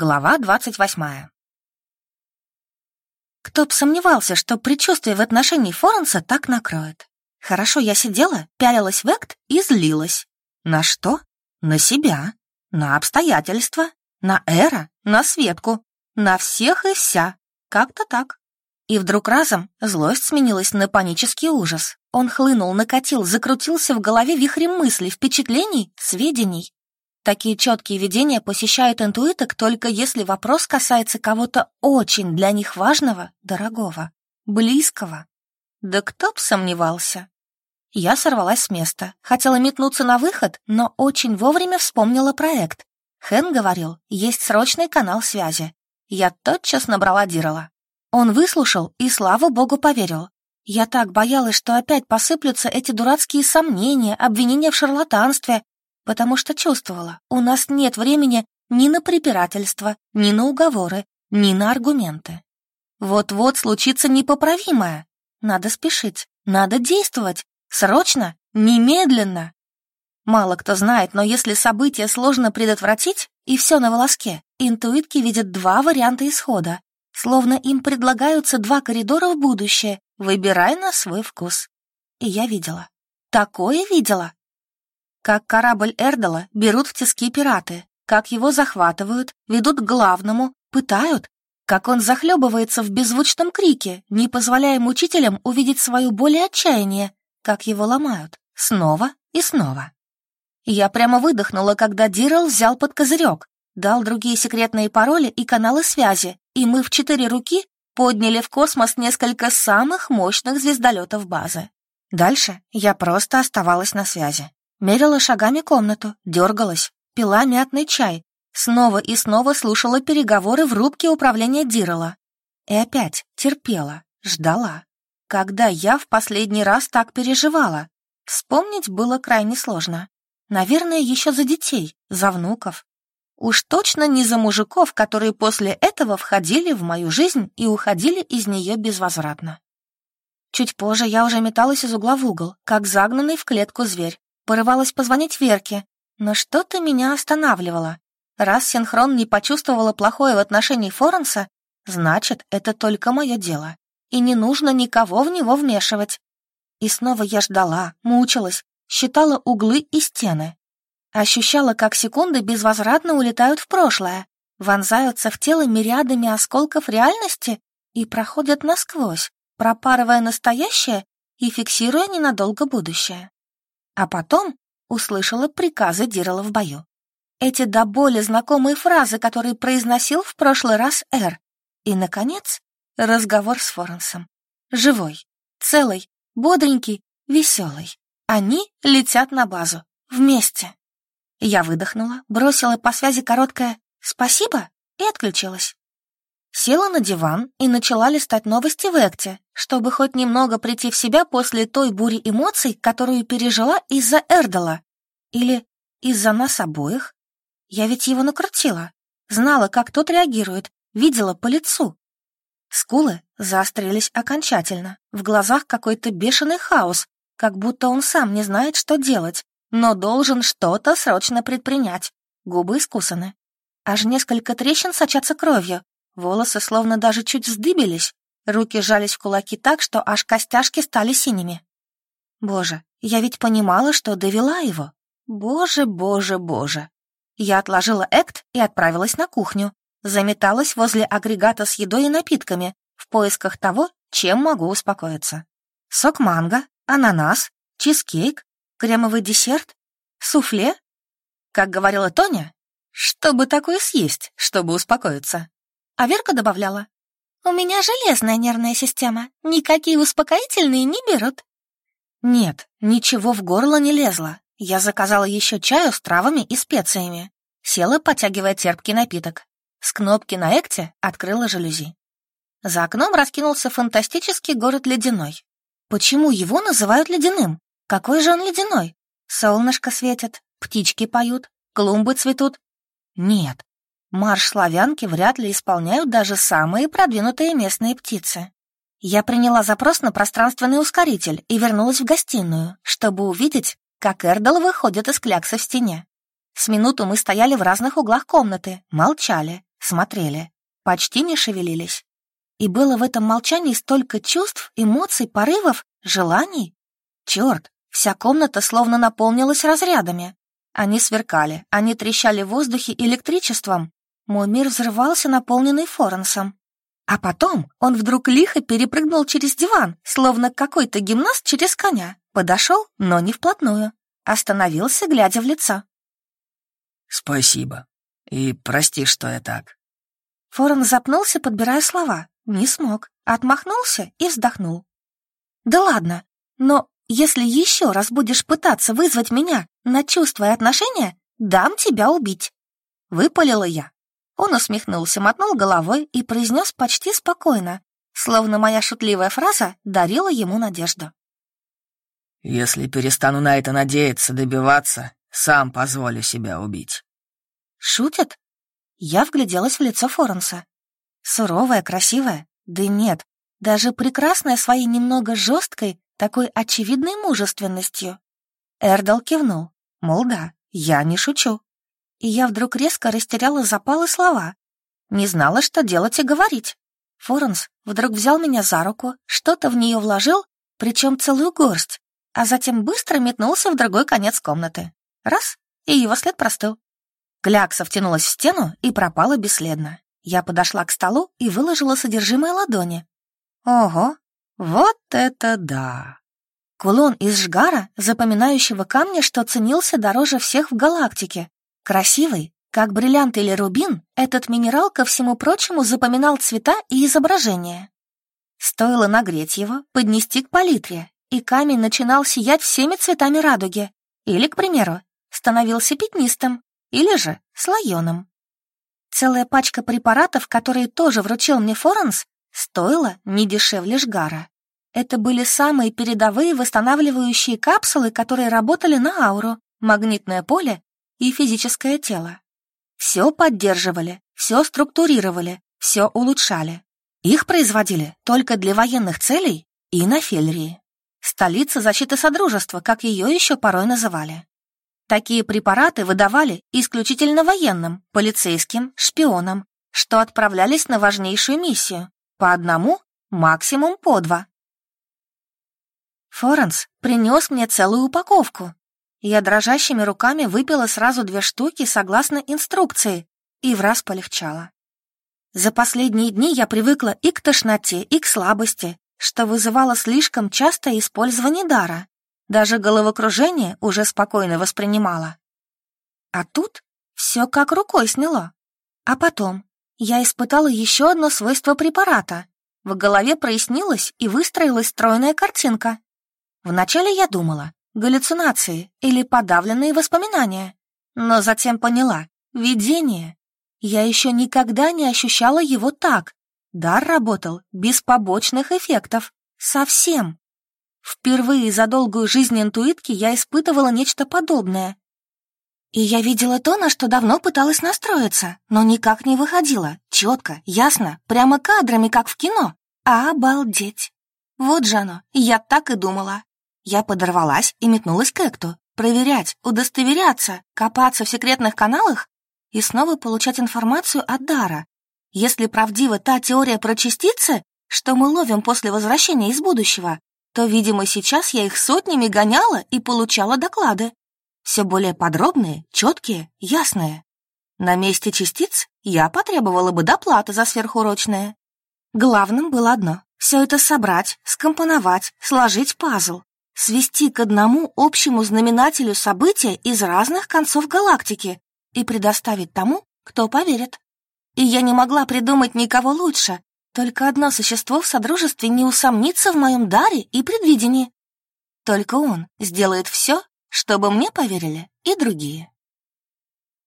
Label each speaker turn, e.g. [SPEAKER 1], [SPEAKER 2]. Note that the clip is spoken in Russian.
[SPEAKER 1] Глава двадцать восьмая. Кто б сомневался, что предчувствие в отношении Форенса так накроет. Хорошо, я сидела, пялилась в экт и злилась. На что? На себя, на обстоятельства, на Эра, на Светку, на всех и вся. Как-то так. И вдруг разом злость сменилась на панический ужас. Он хлынул, накатил, закрутился в голове вихрем мыслей, впечатлений, сведений. Такие четкие видения посещают интуиток только если вопрос касается кого-то очень для них важного, дорогого, близкого. Да кто б сомневался. Я сорвалась с места, хотела метнуться на выход, но очень вовремя вспомнила проект. Хэн говорил, есть срочный канал связи. Я тотчас набрала Дирала. Он выслушал и, слава богу, поверил. Я так боялась, что опять посыплются эти дурацкие сомнения, обвинения в шарлатанстве, потому что чувствовала, у нас нет времени ни на препирательство, ни на уговоры, ни на аргументы. Вот-вот случится непоправимое. Надо спешить, надо действовать, срочно, немедленно. Мало кто знает, но если события сложно предотвратить, и все на волоске, интуитки видят два варианта исхода, словно им предлагаются два коридора в будущее, выбирай на свой вкус. И я видела. Такое видела как корабль Эрдала берут в тиски пираты, как его захватывают, ведут к главному, пытают, как он захлебывается в беззвучном крике, не позволяя мучителям увидеть свою боль и отчаяние, как его ломают, снова и снова. Я прямо выдохнула, когда Дирл взял под козырек, дал другие секретные пароли и каналы связи, и мы в четыре руки подняли в космос несколько самых мощных звездолетов базы. Дальше я просто оставалась на связи. Мерила шагами комнату, дергалась, пила мятный чай, снова и снова слушала переговоры в рубке управления Дирала. И опять терпела, ждала. Когда я в последний раз так переживала? Вспомнить было крайне сложно. Наверное, еще за детей, за внуков. Уж точно не за мужиков, которые после этого входили в мою жизнь и уходили из нее безвозвратно. Чуть позже я уже металась из угла в угол, как загнанный в клетку зверь, Порывалась позвонить Верке, но что-то меня останавливало. Раз синхрон не почувствовала плохое в отношении Форенса, значит, это только мое дело, и не нужно никого в него вмешивать. И снова я ждала, мучилась, считала углы и стены. Ощущала, как секунды безвозвратно улетают в прошлое, вонзаются в тело мириадами осколков реальности и проходят насквозь, пропарывая настоящее и фиксируя ненадолго будущее. А потом услышала приказы Дирала в бою. Эти до боли знакомые фразы, которые произносил в прошлый раз Эр. И, наконец, разговор с Форенсом. Живой, целый, бодренький, веселый. Они летят на базу. Вместе. Я выдохнула, бросила по связи короткое «спасибо» и отключилась. Села на диван и начала листать новости в Экте, чтобы хоть немного прийти в себя после той бури эмоций, которую пережила из-за Эрдала. Или из-за нас обоих. Я ведь его накрутила. Знала, как тот реагирует, видела по лицу. Скулы заострились окончательно, в глазах какой-то бешеный хаос, как будто он сам не знает, что делать, но должен что-то срочно предпринять. Губы искусаны. Аж несколько трещин сочатся кровью, Волосы словно даже чуть вздыбились, руки сжались в кулаки так, что аж костяшки стали синими. Боже, я ведь понимала, что довела его. Боже, боже, боже. Я отложила экт и отправилась на кухню. Заметалась возле агрегата с едой и напитками, в поисках того, чем могу успокоиться. Сок манго, ананас, чизкейк, кремовый десерт, суфле. Как говорила Тоня, чтобы такое съесть, чтобы успокоиться. А Верка добавляла. «У меня железная нервная система, никакие успокоительные не берут». Нет, ничего в горло не лезло. Я заказала еще чаю с травами и специями. Села, потягивая терпкий напиток. С кнопки на экте открыла жалюзи. За окном раскинулся фантастический город Ледяной. Почему его называют Ледяным? Какой же он ледяной? Солнышко светит, птички поют, клумбы цветут. Нет, Марш славянки вряд ли исполняют даже самые продвинутые местные птицы. Я приняла запрос на пространственный ускоритель и вернулась в гостиную, чтобы увидеть, как Эрдл выходит из кляксы в стене. С минуту мы стояли в разных углах комнаты, молчали, смотрели, почти не шевелились. И было в этом молчании столько чувств, эмоций, порывов, желаний. Черт, вся комната словно наполнилась разрядами. Они сверкали, они трещали в воздухе электричеством. Мой мир взрывался, наполненный Форенсом. А потом он вдруг лихо перепрыгнул через диван, словно какой-то гимнаст через коня. Подошел, но не вплотную. Остановился, глядя в лицо.
[SPEAKER 2] «Спасибо. И прости, что я так».
[SPEAKER 1] Форен запнулся, подбирая слова. Не смог. Отмахнулся и вздохнул. «Да ладно, но если еще раз будешь пытаться вызвать меня на чувства и отношения, дам тебя убить». Выпалила я. Он усмехнулся, мотнул головой и произнес почти спокойно, словно моя шутливая фраза дарила ему надежду.
[SPEAKER 2] «Если перестану на это надеяться, добиваться, сам позволю себя убить».
[SPEAKER 1] «Шутит?» Я вгляделась в лицо Форенса. Суровая, красивая? Да нет, даже прекрасная своей немного жесткой, такой очевидной мужественностью. Эрдал кивнул, мол, да, я не шучу. И я вдруг резко растеряла запалы слова. Не знала, что делать и говорить. Форенс вдруг взял меня за руку, что-то в нее вложил, причем целую горсть, а затем быстро метнулся в другой конец комнаты. Раз, и его след простыл. Клякса втянулась в стену и пропала бесследно. Я подошла к столу и выложила содержимое ладони. Ого, вот это да! Кулон из жгара, запоминающего камня, что ценился дороже всех в галактике. Красивый, как бриллиант или рубин, этот минерал, ко всему прочему, запоминал цвета и изображения. Стоило нагреть его, поднести к палитре, и камень начинал сиять всеми цветами радуги. Или, к примеру, становился пятнистым, или же слоеным. Целая пачка препаратов, которые тоже вручил мне Форенс, стоила не дешевле жгара. Это были самые передовые восстанавливающие капсулы, которые работали на ауру, магнитное поле и физическое тело. Все поддерживали, все структурировали, все улучшали. Их производили только для военных целей и на Фельрии. Столица защиты Содружества, как ее еще порой называли. Такие препараты выдавали исключительно военным, полицейским, шпионам, что отправлялись на важнейшую миссию. По одному, максимум по два. Форенс принес мне целую упаковку. Я дрожащими руками выпила сразу две штуки согласно инструкции и враз полегчало. За последние дни я привыкла и к тошноте, и к слабости, что вызывало слишком частое использование дара. Даже головокружение уже спокойно воспринимала. А тут все как рукой сняло. А потом я испытала еще одно свойство препарата. В голове прояснилась и выстроилась стройная картинка. Вначале я думала, галлюцинации или подавленные воспоминания. Но затем поняла — видение. Я еще никогда не ощущала его так. Дар работал без побочных эффектов. Совсем. Впервые за долгую жизнь интуитки я испытывала нечто подобное. И я видела то, на что давно пыталась настроиться, но никак не выходила. Четко, ясно, прямо кадрами, как в кино. Обалдеть! Вот же оно, я так и думала. Я подорвалась и метнулась к Экту. Проверять, удостоверяться, копаться в секретных каналах и снова получать информацию от Дара. Если правдива та теория про частицы, что мы ловим после возвращения из будущего, то, видимо, сейчас я их сотнями гоняла и получала доклады. Все более подробные, четкие, ясные. На месте частиц я потребовала бы доплаты за сверхурочное. Главным было одно — все это собрать, скомпоновать, сложить пазл, свести к одному общему знаменателю события из разных концов галактики и предоставить тому, кто поверит. И я не могла придумать никого лучше, только одно существо в Содружестве не усомнится в моем даре и предвидении. Только он сделает все, чтобы мне поверили и другие.